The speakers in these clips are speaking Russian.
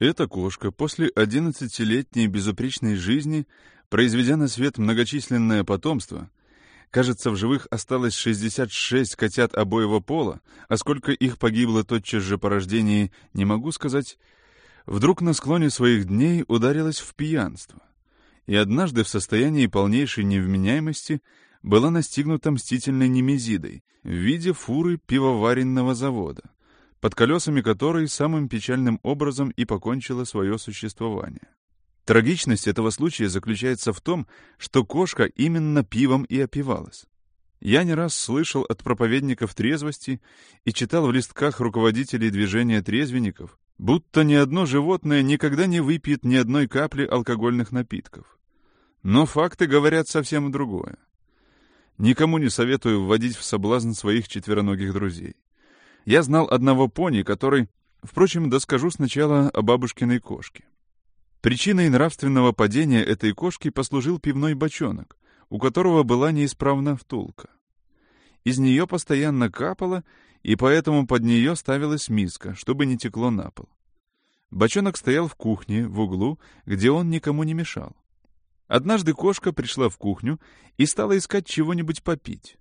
Эта кошка после одиннадцатилетней безупречной жизни, произведя на свет многочисленное потомство, кажется, в живых осталось 66 котят обоего пола, а сколько их погибло тотчас же по рождении, не могу сказать, вдруг на склоне своих дней ударилась в пьянство. И однажды в состоянии полнейшей невменяемости была настигнута мстительной немезидой в виде фуры пивоваренного завода, под колесами которой самым печальным образом и покончила свое существование. Трагичность этого случая заключается в том, что кошка именно пивом и опивалась. Я не раз слышал от проповедников трезвости и читал в листках руководителей движения трезвенников, будто ни одно животное никогда не выпьет ни одной капли алкогольных напитков. Но факты говорят совсем другое. Никому не советую вводить в соблазн своих четвероногих друзей. Я знал одного пони, который... Впрочем, доскажу сначала о бабушкиной кошке. Причиной нравственного падения этой кошки послужил пивной бочонок, у которого была неисправна втулка. Из нее постоянно капало, и поэтому под нее ставилась миска, чтобы не текло на пол. Бочонок стоял в кухне, в углу, где он никому не мешал. Однажды кошка пришла в кухню и стала искать чего-нибудь попить.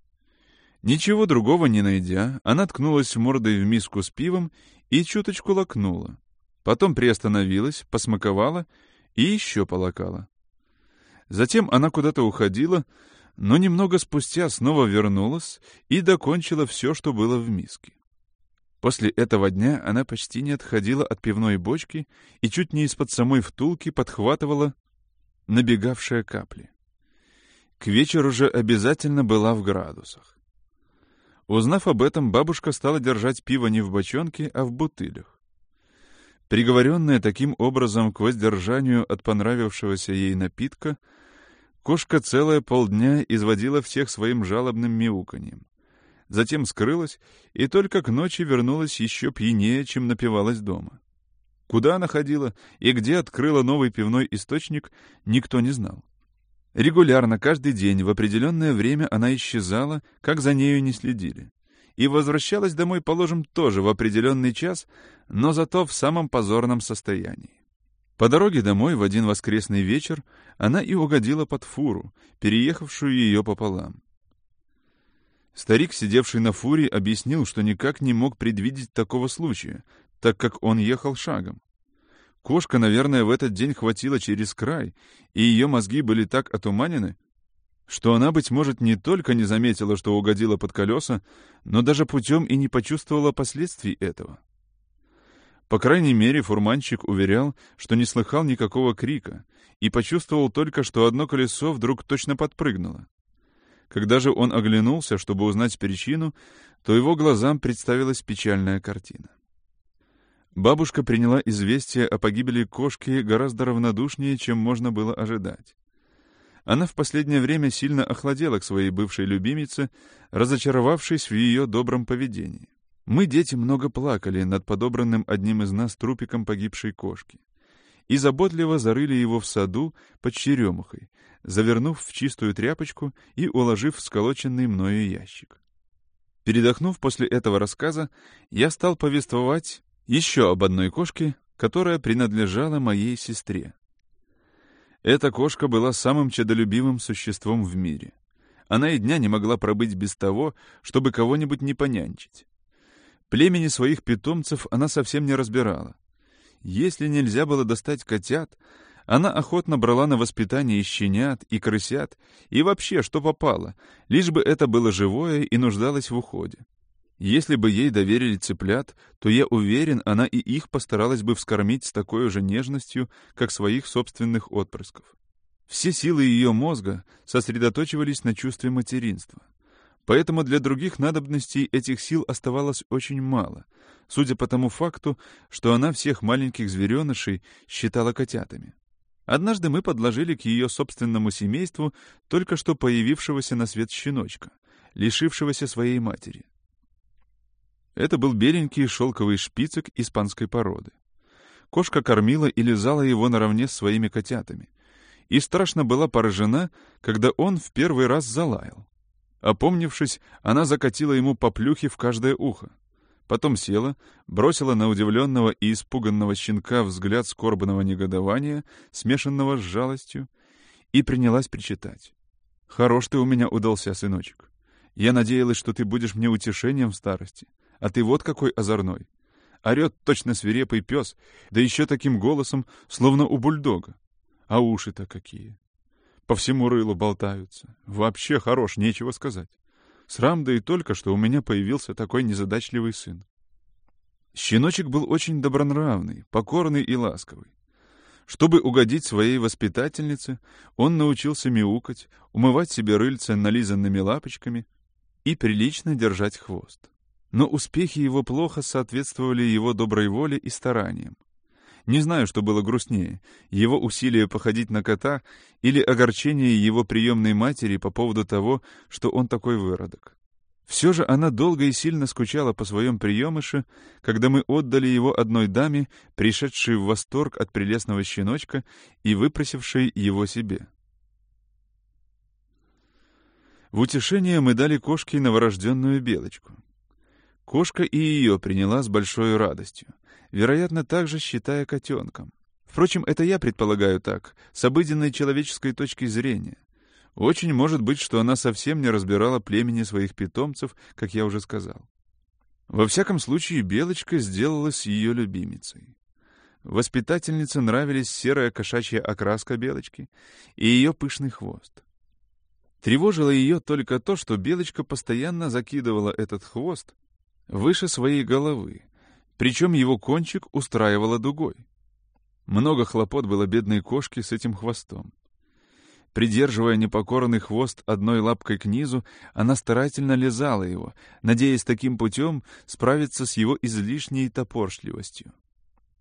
Ничего другого не найдя, она ткнулась мордой в миску с пивом и чуточку лакнула. Потом приостановилась, посмаковала и еще полакала. Затем она куда-то уходила, но немного спустя снова вернулась и докончила все, что было в миске. После этого дня она почти не отходила от пивной бочки и чуть не из-под самой втулки подхватывала набегавшие капли. К вечеру же обязательно была в градусах. Узнав об этом, бабушка стала держать пиво не в бочонке, а в бутылях. Приговоренная таким образом к воздержанию от понравившегося ей напитка, кошка целые полдня изводила всех своим жалобным мяуканьем. Затем скрылась и только к ночи вернулась еще пьянее, чем напивалась дома. Куда она ходила и где открыла новый пивной источник, никто не знал. Регулярно, каждый день, в определенное время она исчезала, как за нею не следили. И возвращалась домой, положим, тоже в определенный час, но зато в самом позорном состоянии. По дороге домой в один воскресный вечер она и угодила под фуру, переехавшую ее пополам. Старик, сидевший на фуре, объяснил, что никак не мог предвидеть такого случая, так как он ехал шагом. Кошка, наверное, в этот день хватила через край, и ее мозги были так отуманены, что она, быть может, не только не заметила, что угодила под колеса, но даже путем и не почувствовала последствий этого. По крайней мере, фурманщик уверял, что не слыхал никакого крика, и почувствовал только, что одно колесо вдруг точно подпрыгнуло. Когда же он оглянулся, чтобы узнать причину, то его глазам представилась печальная картина. Бабушка приняла известие о погибели кошки гораздо равнодушнее, чем можно было ожидать. Она в последнее время сильно охладела к своей бывшей любимице, разочаровавшись в ее добром поведении. Мы, дети, много плакали над подобранным одним из нас трупиком погибшей кошки и заботливо зарыли его в саду под черемухой, завернув в чистую тряпочку и уложив в сколоченный мною ящик. Передохнув после этого рассказа, я стал повествовать еще об одной кошке, которая принадлежала моей сестре. Эта кошка была самым чадолюбивым существом в мире. Она и дня не могла пробыть без того, чтобы кого-нибудь не понянчить. Племени своих питомцев она совсем не разбирала. Если нельзя было достать котят, она охотно брала на воспитание и щенят, и крысят, и вообще, что попало, лишь бы это было живое и нуждалось в уходе. Если бы ей доверили цыплят, то я уверен, она и их постаралась бы вскормить с такой же нежностью, как своих собственных отпрысков. Все силы ее мозга сосредоточивались на чувстве материнства. Поэтому для других надобностей этих сил оставалось очень мало, судя по тому факту, что она всех маленьких зверенышей считала котятами. Однажды мы подложили к ее собственному семейству только что появившегося на свет щеночка, лишившегося своей матери. Это был беленький шелковый шпицик испанской породы. Кошка кормила и лизала его наравне с своими котятами. И страшно была поражена, когда он в первый раз залаял. Опомнившись, она закатила ему поплюхи в каждое ухо. Потом села, бросила на удивленного и испуганного щенка взгляд скорбного негодования, смешанного с жалостью, и принялась причитать. «Хорош ты у меня удался, сыночек. Я надеялась, что ты будешь мне утешением в старости, а ты вот какой озорной. Орет точно свирепый пес, да еще таким голосом, словно у бульдога. А уши-то какие! По всему рылу болтаются. Вообще хорош, нечего сказать. Срам да и только, что у меня появился такой незадачливый сын. Щеночек был очень добронравный, покорный и ласковый. Чтобы угодить своей воспитательнице, он научился мяукать, умывать себе рыльце нализанными лапочками и прилично держать хвост. Но успехи его плохо соответствовали его доброй воле и стараниям. Не знаю, что было грустнее, его усилие походить на кота или огорчение его приемной матери по поводу того, что он такой выродок. Все же она долго и сильно скучала по своем приемыше, когда мы отдали его одной даме, пришедшей в восторг от прелестного щеночка и выпросившей его себе. В утешение мы дали кошке новорожденную белочку — Кошка и ее приняла с большой радостью, вероятно, также считая котенком. Впрочем, это я предполагаю так, с обыденной человеческой точки зрения. Очень может быть, что она совсем не разбирала племени своих питомцев, как я уже сказал. Во всяком случае, Белочка сделалась ее любимицей. Воспитательнице нравились серая кошачья окраска Белочки и ее пышный хвост. Тревожило ее только то, что Белочка постоянно закидывала этот хвост выше своей головы, причем его кончик устраивало дугой. Много хлопот было бедной кошке с этим хвостом. Придерживая непокорный хвост одной лапкой к низу, она старательно лизала его, надеясь таким путем справиться с его излишней топоршливостью.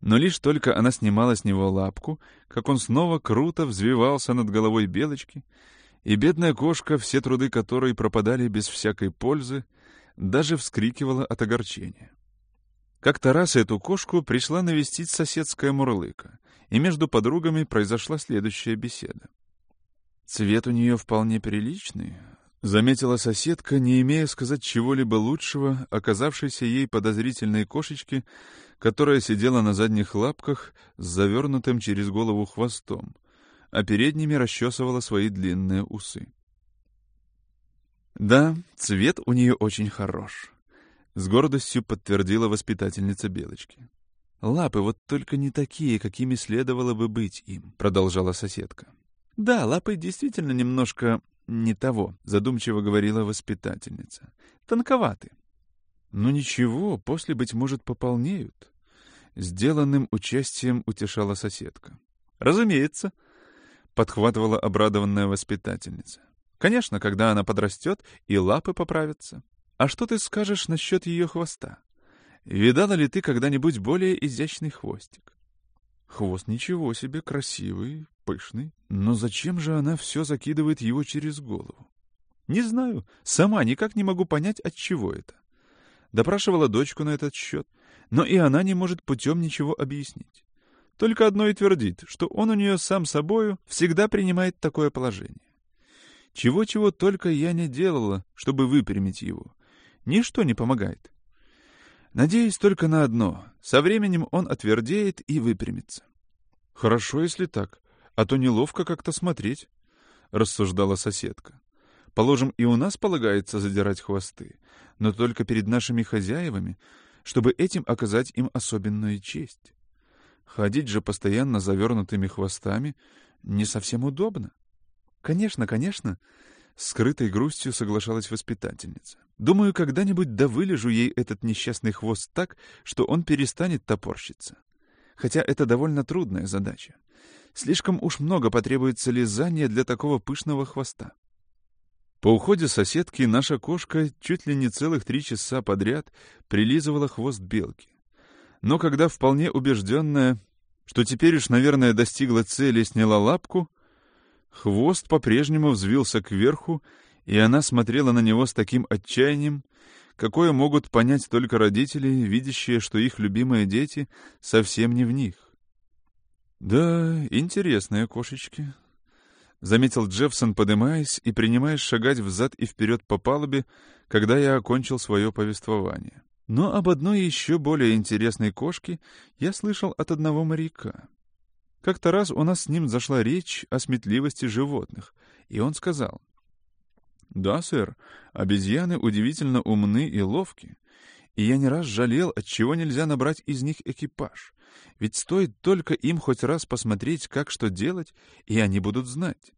Но лишь только она снимала с него лапку, как он снова круто взвивался над головой белочки, и бедная кошка, все труды которой пропадали без всякой пользы, даже вскрикивала от огорчения. Как-то раз эту кошку пришла навестить соседская мурлыка, и между подругами произошла следующая беседа. «Цвет у нее вполне приличный», — заметила соседка, не имея сказать чего-либо лучшего, оказавшейся ей подозрительной кошечке, которая сидела на задних лапках с завернутым через голову хвостом, а передними расчесывала свои длинные усы. «Да, цвет у нее очень хорош», — с гордостью подтвердила воспитательница Белочки. «Лапы вот только не такие, какими следовало бы быть им», — продолжала соседка. «Да, лапы действительно немножко не того», — задумчиво говорила воспитательница. «Тонковаты». «Ну ничего, после, быть может, пополнеют». Сделанным участием утешала соседка. «Разумеется», — подхватывала обрадованная воспитательница. Конечно, когда она подрастет, и лапы поправятся. А что ты скажешь насчет ее хвоста? Видала ли ты когда-нибудь более изящный хвостик? Хвост ничего себе, красивый, пышный. Но зачем же она все закидывает его через голову? Не знаю, сама никак не могу понять, от чего это. Допрашивала дочку на этот счет, но и она не может путем ничего объяснить. Только одно и твердит, что он у нее сам собою всегда принимает такое положение. Чего-чего только я не делала, чтобы выпрямить его. Ничто не помогает. Надеюсь только на одно. Со временем он отвердеет и выпрямится. Хорошо, если так, а то неловко как-то смотреть, — рассуждала соседка. Положим, и у нас полагается задирать хвосты, но только перед нашими хозяевами, чтобы этим оказать им особенную честь. Ходить же постоянно завернутыми хвостами не совсем удобно. «Конечно, конечно», — скрытой грустью соглашалась воспитательница. «Думаю, когда-нибудь да вылежу ей этот несчастный хвост так, что он перестанет топорщиться. Хотя это довольно трудная задача. Слишком уж много потребуется лизания для такого пышного хвоста». По уходе соседки наша кошка чуть ли не целых три часа подряд прилизывала хвост белки. Но когда вполне убежденная, что теперь уж, наверное, достигла цели, сняла лапку, Хвост по-прежнему взвился кверху, и она смотрела на него с таким отчаянием, какое могут понять только родители, видящие, что их любимые дети совсем не в них. «Да, интересные кошечки», — заметил Джеффсон, подымаясь и принимаясь шагать взад и вперед по палубе, когда я окончил свое повествование. Но об одной еще более интересной кошке я слышал от одного моряка. Как-то раз у нас с ним зашла речь о сметливости животных, и он сказал, «Да, сэр, обезьяны удивительно умны и ловки, и я не раз жалел, отчего нельзя набрать из них экипаж, ведь стоит только им хоть раз посмотреть, как что делать, и они будут знать.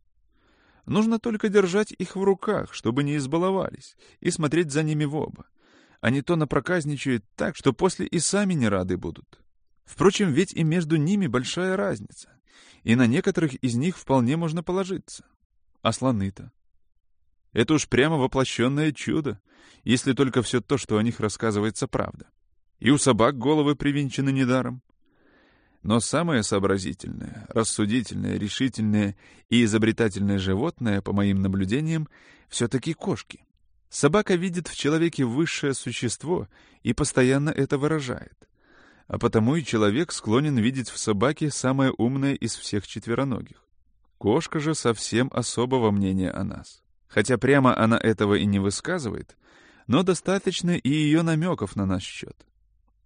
Нужно только держать их в руках, чтобы не избаловались, и смотреть за ними в оба. А не то напроказничают так, что после и сами не рады будут. Впрочем, ведь и между ними большая разница, и на некоторых из них вполне можно положиться. А слоны-то? Это уж прямо воплощенное чудо, если только все то, что о них рассказывается, правда. И у собак головы привинчены недаром. Но самое сообразительное, рассудительное, решительное и изобретательное животное, по моим наблюдениям, все-таки кошки. Собака видит в человеке высшее существо и постоянно это выражает. А потому и человек склонен видеть в собаке самое умное из всех четвероногих. Кошка же совсем особого мнения о нас. Хотя прямо она этого и не высказывает, но достаточно и ее намеков на наш счет.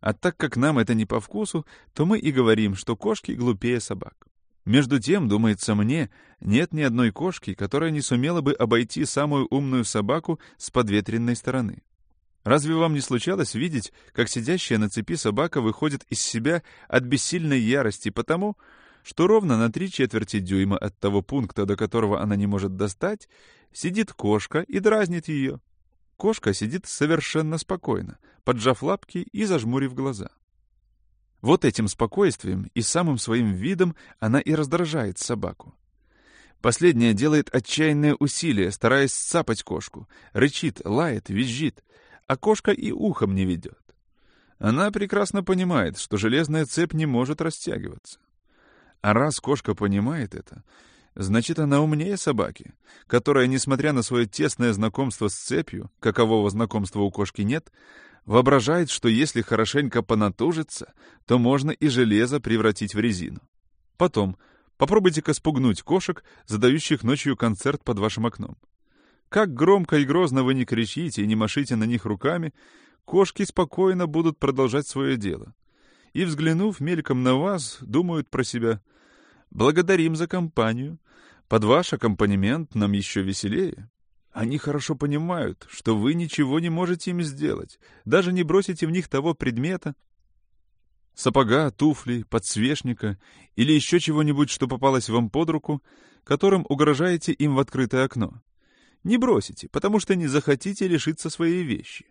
А так как нам это не по вкусу, то мы и говорим, что кошки глупее собак. Между тем, думается мне, нет ни одной кошки, которая не сумела бы обойти самую умную собаку с подветренной стороны. Разве вам не случалось видеть, как сидящая на цепи собака выходит из себя от бессильной ярости потому, что ровно на три четверти дюйма от того пункта, до которого она не может достать, сидит кошка и дразнит ее? Кошка сидит совершенно спокойно, поджав лапки и зажмурив глаза. Вот этим спокойствием и самым своим видом она и раздражает собаку. Последняя делает отчаянное усилие, стараясь цапать кошку, рычит, лает, визжит, а кошка и ухом не ведет. Она прекрасно понимает, что железная цепь не может растягиваться. А раз кошка понимает это, Значит, она умнее собаки, которая, несмотря на свое тесное знакомство с цепью, какового знакомства у кошки нет, воображает, что если хорошенько понатужиться, то можно и железо превратить в резину. Потом, попробуйте-ка спугнуть кошек, задающих ночью концерт под вашим окном. Как громко и грозно вы не кричите и не машите на них руками, кошки спокойно будут продолжать свое дело. И, взглянув мельком на вас, думают про себя — Благодарим за компанию. Под ваш аккомпанемент нам еще веселее. Они хорошо понимают, что вы ничего не можете им сделать, даже не бросите в них того предмета, сапога, туфли, подсвечника или еще чего-нибудь, что попалось вам под руку, которым угрожаете им в открытое окно. Не бросите, потому что не захотите лишиться своей вещи.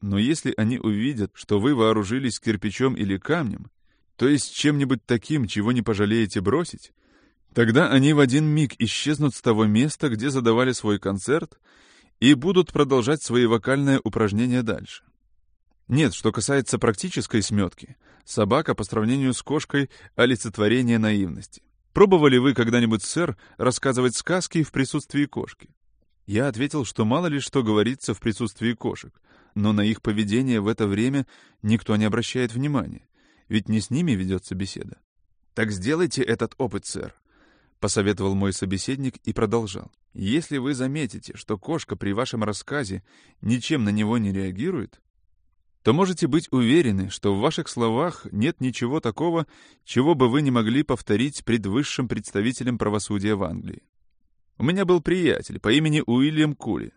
Но если они увидят, что вы вооружились кирпичом или камнем, то есть чем-нибудь таким, чего не пожалеете бросить, тогда они в один миг исчезнут с того места, где задавали свой концерт, и будут продолжать свои вокальные упражнения дальше. Нет, что касается практической сметки, собака по сравнению с кошкой — олицетворение наивности. Пробовали вы когда-нибудь, сэр, рассказывать сказки в присутствии кошки? Я ответил, что мало ли что говорится в присутствии кошек, но на их поведение в это время никто не обращает внимания ведь не с ними ведется беседа. «Так сделайте этот опыт, сэр», — посоветовал мой собеседник и продолжал. «Если вы заметите, что кошка при вашем рассказе ничем на него не реагирует, то можете быть уверены, что в ваших словах нет ничего такого, чего бы вы не могли повторить пред высшим представителем правосудия в Англии. У меня был приятель по имени Уильям Кули.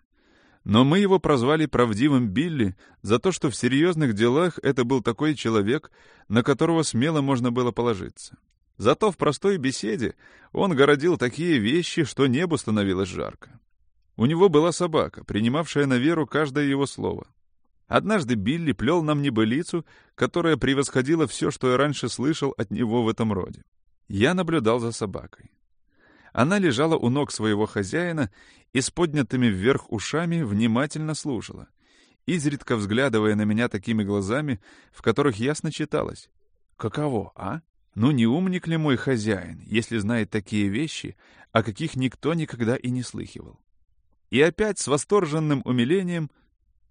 Но мы его прозвали правдивым Билли за то, что в серьезных делах это был такой человек, на которого смело можно было положиться. Зато в простой беседе он городил такие вещи, что небу становилось жарко. У него была собака, принимавшая на веру каждое его слово. Однажды Билли плел нам небылицу, которая превосходила все, что я раньше слышал от него в этом роде. Я наблюдал за собакой. Она лежала у ног своего хозяина и с поднятыми вверх ушами внимательно слушала, изредка взглядывая на меня такими глазами, в которых ясно читалось. «Каково, а? Ну не умник ли мой хозяин, если знает такие вещи, о каких никто никогда и не слыхивал?» И опять с восторженным умилением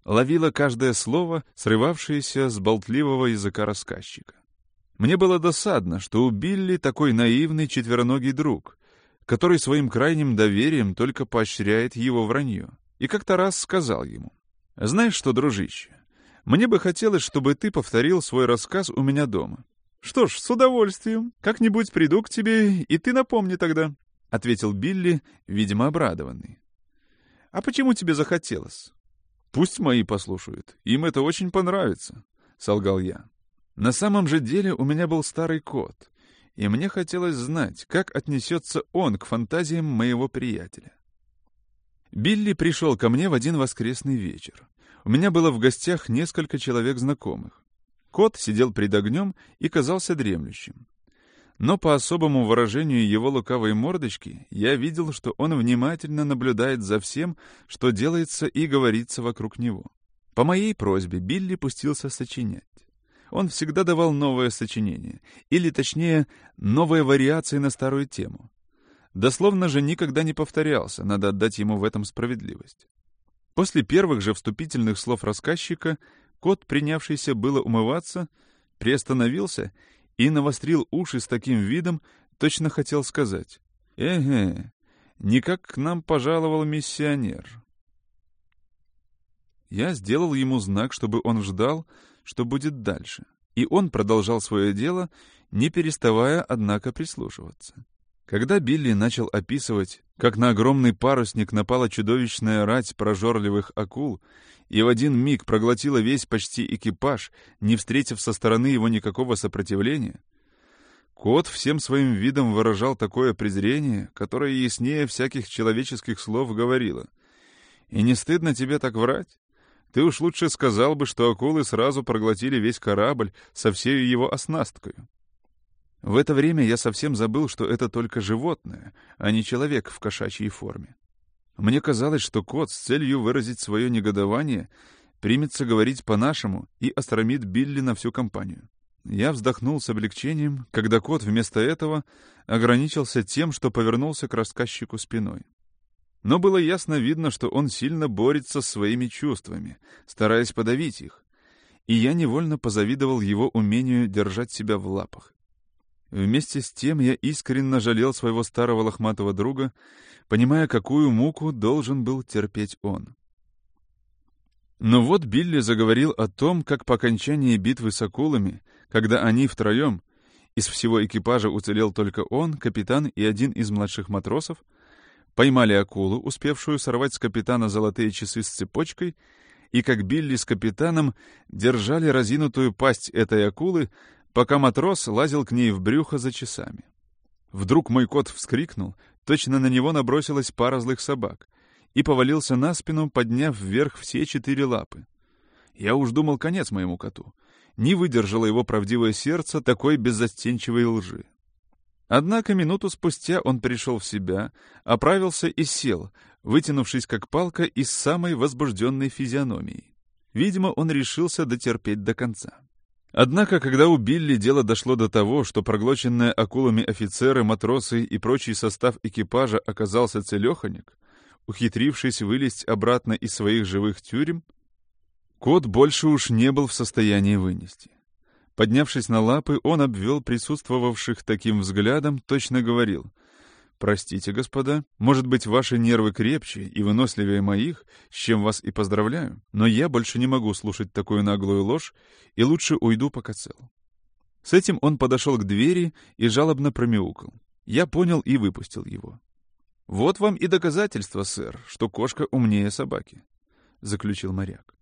ловила каждое слово, срывавшееся с болтливого языка рассказчика. Мне было досадно, что у Билли такой наивный четвероногий друг, который своим крайним доверием только поощряет его вранье. И как-то раз сказал ему, «Знаешь что, дружище, Мне бы хотелось, чтобы ты повторил свой рассказ у меня дома. Что ж, с удовольствием. Как-нибудь приду к тебе, и ты напомни тогда, — ответил Билли, видимо, обрадованный. А почему тебе захотелось? Пусть мои послушают. Им это очень понравится, — солгал я. На самом же деле у меня был старый кот, и мне хотелось знать, как отнесется он к фантазиям моего приятеля. Билли пришел ко мне в один воскресный вечер. У меня было в гостях несколько человек знакомых. Кот сидел пред огнем и казался дремлющим. Но по особому выражению его лукавой мордочки я видел, что он внимательно наблюдает за всем, что делается и говорится вокруг него. По моей просьбе Билли пустился сочинять. Он всегда давал новое сочинение, или, точнее, новые вариации на старую тему. Дословно же никогда не повторялся, надо отдать ему в этом справедливость. После первых же вступительных слов рассказчика Кот, принявшийся было умываться, приостановился и навострил уши с таким видом, точно хотел сказать. «Эге, никак к нам пожаловал миссионер». Я сделал ему знак, чтобы он ждал, что будет дальше. И он продолжал свое дело, не переставая, однако, прислушиваться. Когда Билли начал описывать, как на огромный парусник напала чудовищная рать прожорливых акул и в один миг проглотила весь почти экипаж, не встретив со стороны его никакого сопротивления, кот всем своим видом выражал такое презрение, которое яснее всяких человеческих слов говорило. «И не стыдно тебе так врать? Ты уж лучше сказал бы, что акулы сразу проглотили весь корабль со всей его оснасткою». В это время я совсем забыл, что это только животное, а не человек в кошачьей форме. Мне казалось, что кот с целью выразить свое негодование примется говорить по-нашему и остромит Билли на всю компанию. Я вздохнул с облегчением, когда кот вместо этого ограничился тем, что повернулся к рассказчику спиной. Но было ясно видно, что он сильно борется с своими чувствами, стараясь подавить их, и я невольно позавидовал его умению держать себя в лапах. Вместе с тем я искренне жалел своего старого лохматого друга, понимая, какую муку должен был терпеть он. Но вот Билли заговорил о том, как по окончании битвы с акулами, когда они втроем, из всего экипажа уцелел только он, капитан и один из младших матросов, поймали акулу, успевшую сорвать с капитана золотые часы с цепочкой, и как Билли с капитаном держали разинутую пасть этой акулы, пока матрос лазил к ней в брюхо за часами. Вдруг мой кот вскрикнул, точно на него набросилась пара злых собак, и повалился на спину, подняв вверх все четыре лапы. Я уж думал конец моему коту. Не выдержало его правдивое сердце такой беззастенчивой лжи. Однако минуту спустя он пришел в себя, оправился и сел, вытянувшись как палка и с самой возбужденной физиономией. Видимо, он решился дотерпеть до конца. Однако, когда у Билли дело дошло до того, что проглоченные акулами офицеры, матросы и прочий состав экипажа оказался целеханик, ухитрившись вылезть обратно из своих живых тюрем, кот больше уж не был в состоянии вынести. Поднявшись на лапы, он обвел присутствовавших таким взглядом, точно говорил — Простите, господа, может быть, ваши нервы крепче и выносливее моих, с чем вас и поздравляю, но я больше не могу слушать такую наглую ложь и лучше уйду, пока цел. С этим он подошел к двери и жалобно промяукал. Я понял и выпустил его. «Вот вам и доказательство, сэр, что кошка умнее собаки», — заключил моряк.